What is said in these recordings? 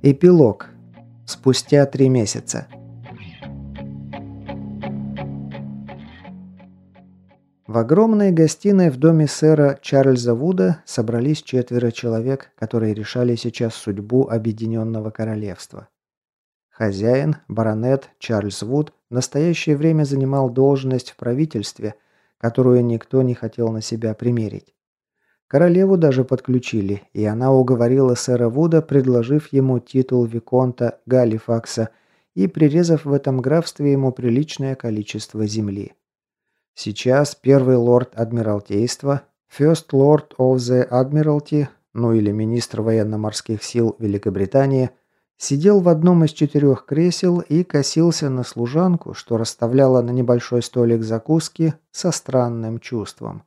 Эпилог. Спустя три месяца. В огромной гостиной в доме сэра Чарльза Вуда собрались четверо человек, которые решали сейчас судьбу Объединенного Королевства. Хозяин, баронет Чарльз Вуд, в настоящее время занимал должность в правительстве, которую никто не хотел на себя примерить. Королеву даже подключили, и она уговорила сэра Вуда, предложив ему титул Виконта Галифакса и прирезав в этом графстве ему приличное количество земли. Сейчас первый лорд Адмиралтейства, First Lord of the Admiralty, ну или министр военно-морских сил Великобритании, сидел в одном из четырех кресел и косился на служанку, что расставляла на небольшой столик закуски со странным чувством.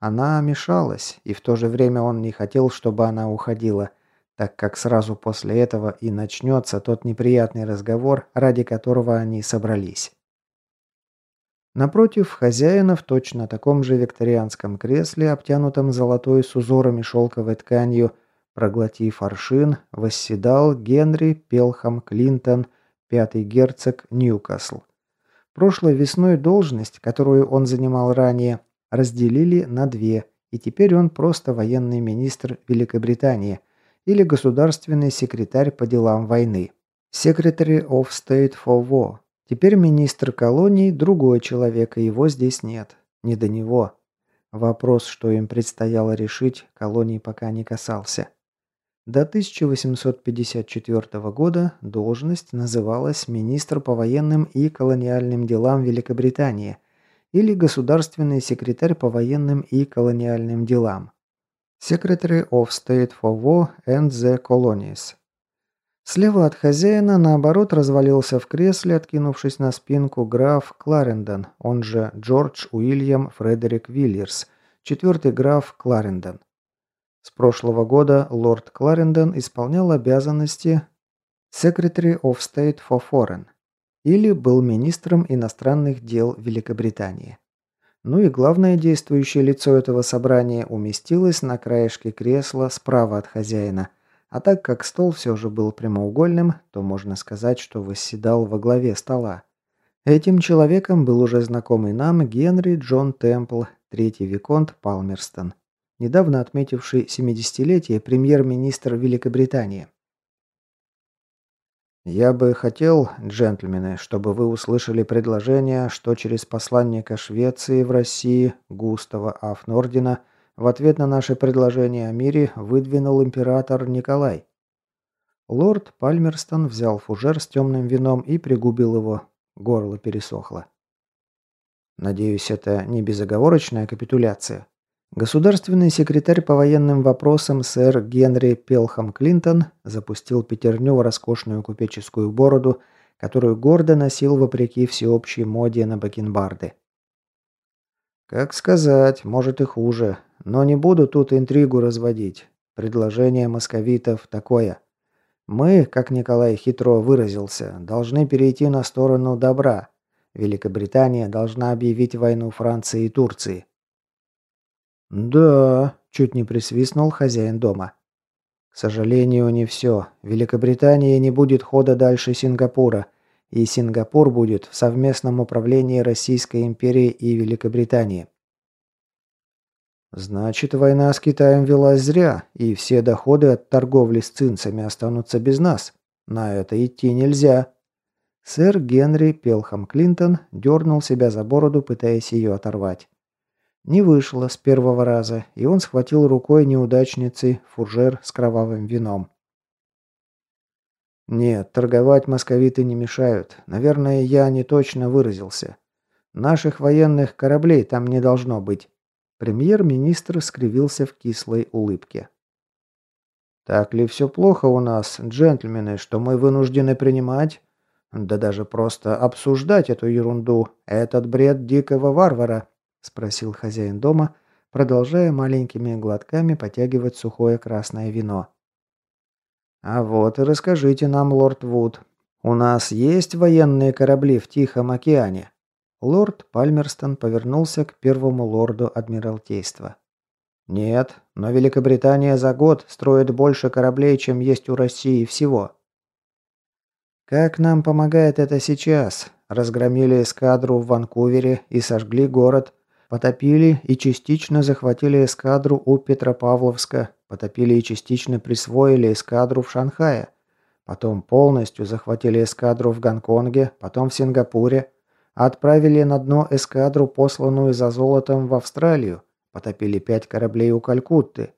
Она мешалась, и в то же время он не хотел, чтобы она уходила, так как сразу после этого и начнется тот неприятный разговор, ради которого они собрались. Напротив хозяина в точно таком же викторианском кресле, обтянутом золотой с узорами шелковой тканью, проглотив аршин, восседал Генри Пелхам Клинтон, пятый герцог Ньюкасл. Прошлой весной должность, которую он занимал ранее, разделили на две, и теперь он просто военный министр Великобритании или государственный секретарь по делам войны. Secretary of State for War Теперь министр колоний – другой человек, и его здесь нет. Не до него. Вопрос, что им предстояло решить, колоний пока не касался. До 1854 года должность называлась министр по военным и колониальным делам Великобритании или государственный секретарь по военным и колониальным делам. Secretary of State for War and the Colonies. Слева от хозяина, наоборот, развалился в кресле, откинувшись на спинку, граф Кларендон, он же Джордж Уильям Фредерик Вильерс, четвертый граф Кларендон. С прошлого года лорд Кларендон исполнял обязанности Secretary of State for Foreign или был министром иностранных дел Великобритании. Ну и главное действующее лицо этого собрания уместилось на краешке кресла справа от хозяина – а так как стол все же был прямоугольным, то можно сказать, что восседал во главе стола. Этим человеком был уже знакомый нам Генри Джон Темпл, третий виконт Палмерстон, недавно отметивший 70-летие премьер-министр Великобритании. «Я бы хотел, джентльмены, чтобы вы услышали предложение, что через посланника Швеции в России Густава Афнордина – в ответ на наше предложение о мире выдвинул император Николай. Лорд Пальмерстон взял фужер с темным вином и пригубил его. Горло пересохло. Надеюсь, это не безоговорочная капитуляция. Государственный секретарь по военным вопросам сэр Генри Пелхам Клинтон запустил пятерню в роскошную купеческую бороду, которую гордо носил вопреки всеобщей моде на бакенбарды. Как сказать, может и хуже. Но не буду тут интригу разводить. Предложение московитов такое. Мы, как Николай хитро выразился, должны перейти на сторону добра. Великобритания должна объявить войну Франции и Турции. «Да», – чуть не присвистнул хозяин дома. «К сожалению, не все. Великобритания не будет хода дальше Сингапура, и Сингапур будет в совместном управлении Российской империи и Великобритании. Значит, война с Китаем велась зря, и все доходы от торговли с цинцами останутся без нас. На это идти нельзя. Сэр Генри Пелхам Клинтон дернул себя за бороду, пытаясь ее оторвать. Не вышло с первого раза, и он схватил рукой неудачницы фужер с кровавым вином. «Нет, торговать московиты не мешают. Наверное, я не точно выразился. Наших военных кораблей там не должно быть. Премьер-министр скривился в кислой улыбке. «Так ли все плохо у нас, джентльмены, что мы вынуждены принимать, да даже просто обсуждать эту ерунду, этот бред дикого варвара?» – спросил хозяин дома, продолжая маленькими глотками потягивать сухое красное вино. «А вот и расскажите нам, лорд Вуд, у нас есть военные корабли в Тихом океане?» Лорд Пальмерстон повернулся к первому лорду Адмиралтейства. «Нет, но Великобритания за год строит больше кораблей, чем есть у России всего. Как нам помогает это сейчас? Разгромили эскадру в Ванкувере и сожгли город. Потопили и частично захватили эскадру у Петропавловска. Потопили и частично присвоили эскадру в Шанхае. Потом полностью захватили эскадру в Гонконге, потом в Сингапуре. Отправили на дно эскадру, посланную за золотом в Австралию. Потопили пять кораблей у Калькутты.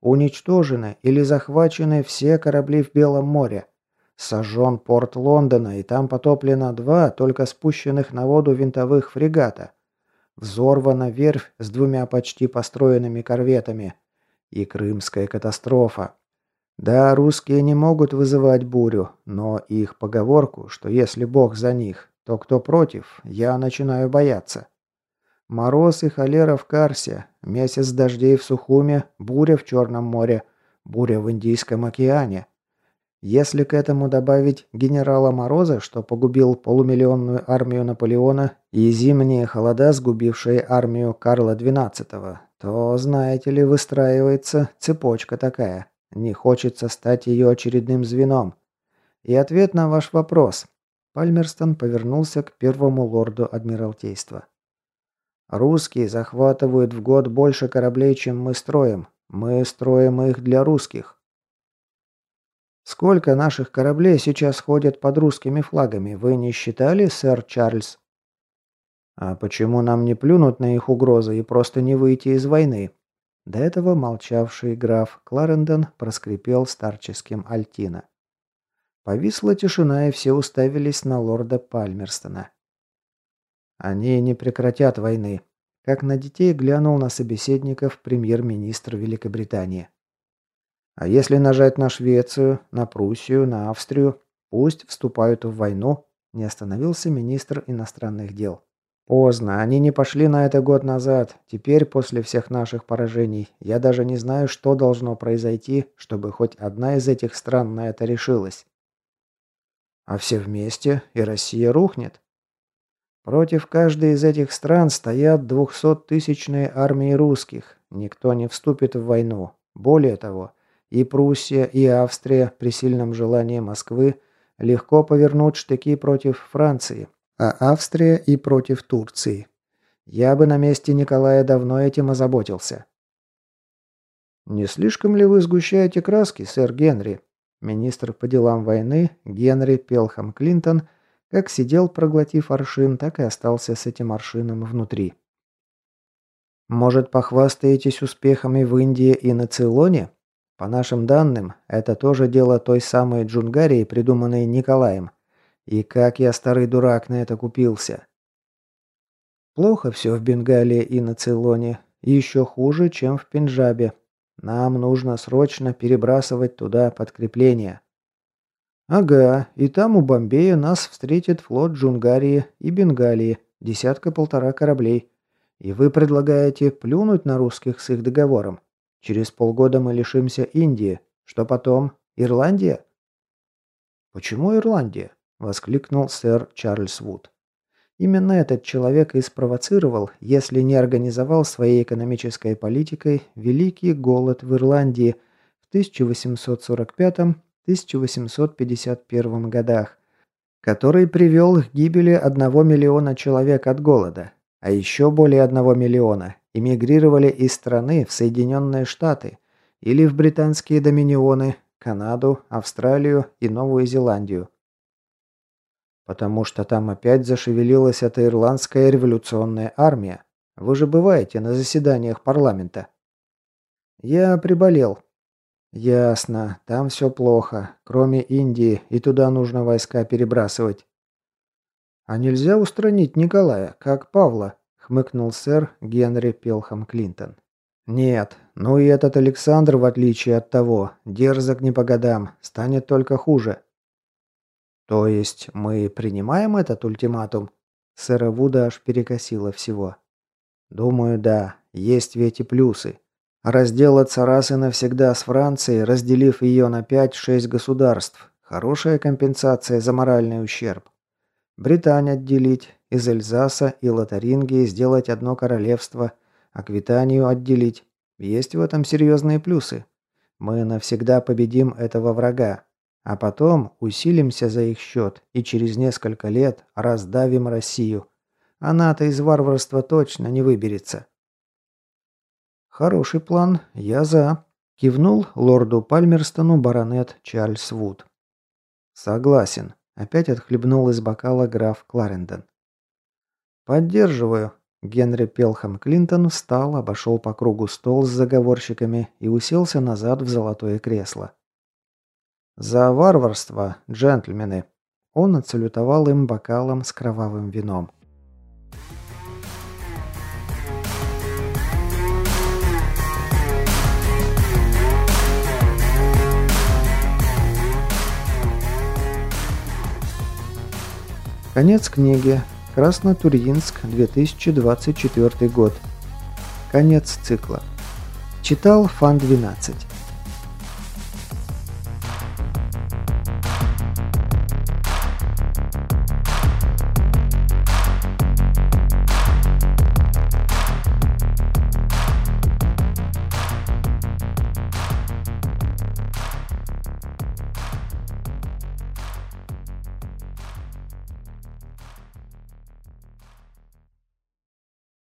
Уничтожены или захвачены все корабли в Белом море. Сожжен порт Лондона, и там потоплено два только спущенных на воду винтовых фрегата. Взорвана верфь с двумя почти построенными корветами. И крымская катастрофа. Да, русские не могут вызывать бурю, но их поговорку, что если Бог за них, то кто против, я начинаю бояться. Мороз и холера в Карсе, месяц дождей в Сухуме, буря в Черном море, буря в Индийском океане. Если к этому добавить генерала Мороза, что погубил полумиллионную армию Наполеона, и зимние холода, сгубившие армию Карла XII, то, знаете ли, выстраивается цепочка такая. Не хочется стать ее очередным звеном. И ответ на ваш вопрос. Пальмерстон повернулся к первому лорду Адмиралтейства. Русские захватывают в год больше кораблей, чем мы строим. Мы строим их для русских. Сколько наших кораблей сейчас ходят под русскими флагами, вы не считали, сэр Чарльз? А почему нам не плюнуть на их угрозы и просто не выйти из войны? До этого молчавший граф Кларендон проскрипел старческим Альтина. Повисла тишина, и все уставились на лорда Пальмерстона. Они не прекратят войны. Как на детей глянул на собеседников премьер-министр Великобритании. А если нажать на Швецию, на Пруссию, на Австрию, пусть вступают в войну, не остановился министр иностранных дел. Поздно, они не пошли на это год назад. Теперь, после всех наших поражений, я даже не знаю, что должно произойти, чтобы хоть одна из этих стран на это решилась. А все вместе, и Россия рухнет. Против каждой из этих стран стоят двухсоттысячные армии русских. Никто не вступит в войну. Более того, и Пруссия, и Австрия при сильном желании Москвы легко повернут штыки против Франции, а Австрия и против Турции. Я бы на месте Николая давно этим озаботился. «Не слишком ли вы сгущаете краски, сэр Генри?» Министр по делам войны Генри Пелхам Клинтон – как сидел, проглотив аршин, так и остался с этим аршином внутри. Может, похвастаетесь успехами в Индии и на Цейлоне? По нашим данным, это тоже дело той самой Джунгарии, придуманной Николаем. И как я, старый дурак, на это купился. Плохо все в Бенгалии и на Цейлоне. Еще хуже, чем в Пенджабе. Нам нужно срочно перебрасывать туда подкрепления. «Ага, и там у Бомбея нас встретит флот Джунгарии и Бенгалии, десятка-полтора кораблей. И вы предлагаете плюнуть на русских с их договором? Через полгода мы лишимся Индии. Что потом? Ирландия?» «Почему Ирландия?» – воскликнул сэр Чарльз Вуд. Именно этот человек и спровоцировал, если не организовал своей экономической политикой великий голод в Ирландии в 1845 1851 годах, который привел к гибели 1 миллиона человек от голода, а еще более 1 миллиона эмигрировали из страны в Соединенные Штаты или в британские доминионы, Канаду, Австралию и Новую Зеландию. Потому что там опять зашевелилась эта ирландская революционная армия. Вы же бываете на заседаниях парламента. Я приболел, «Ясно. Там все плохо. Кроме Индии, и туда нужно войска перебрасывать». «А нельзя устранить Николая, как Павла?» — хмыкнул сэр Генри Пелхам Клинтон. «Нет. Ну и этот Александр, в отличие от того, дерзок не по годам, станет только хуже». «То есть мы принимаем этот ультиматум?» Сэра Вуда аж перекосило всего. «Думаю, да. Есть ведь и плюсы. Разделаться раз и навсегда с Францией, разделив ее на 5-6 государств. Хорошая компенсация за моральный ущерб. Британь отделить, из Эльзаса и Лотарингии сделать одно королевство, Аквитанию отделить. Есть в этом серьезные плюсы. Мы навсегда победим этого врага. А потом усилимся за их счет и через несколько лет раздавим Россию. Она-то из варварства точно не выберется. Хороший план, я за. Кивнул лорду Пальмерстону баронет Чарльз Вуд. Согласен. Опять отхлебнул из бокала граф Кларендон. «Поддерживаю». Генри Пелхам Клинтон встал, обошел по кругу стол с заговорщиками и уселся назад в золотое кресло. «За варварство, джентльмены!» Он отсалютовал им бокалом с кровавым вином. Конец книги. Краснотурьинск, 2024 год. Конец цикла. Читал Фан 12.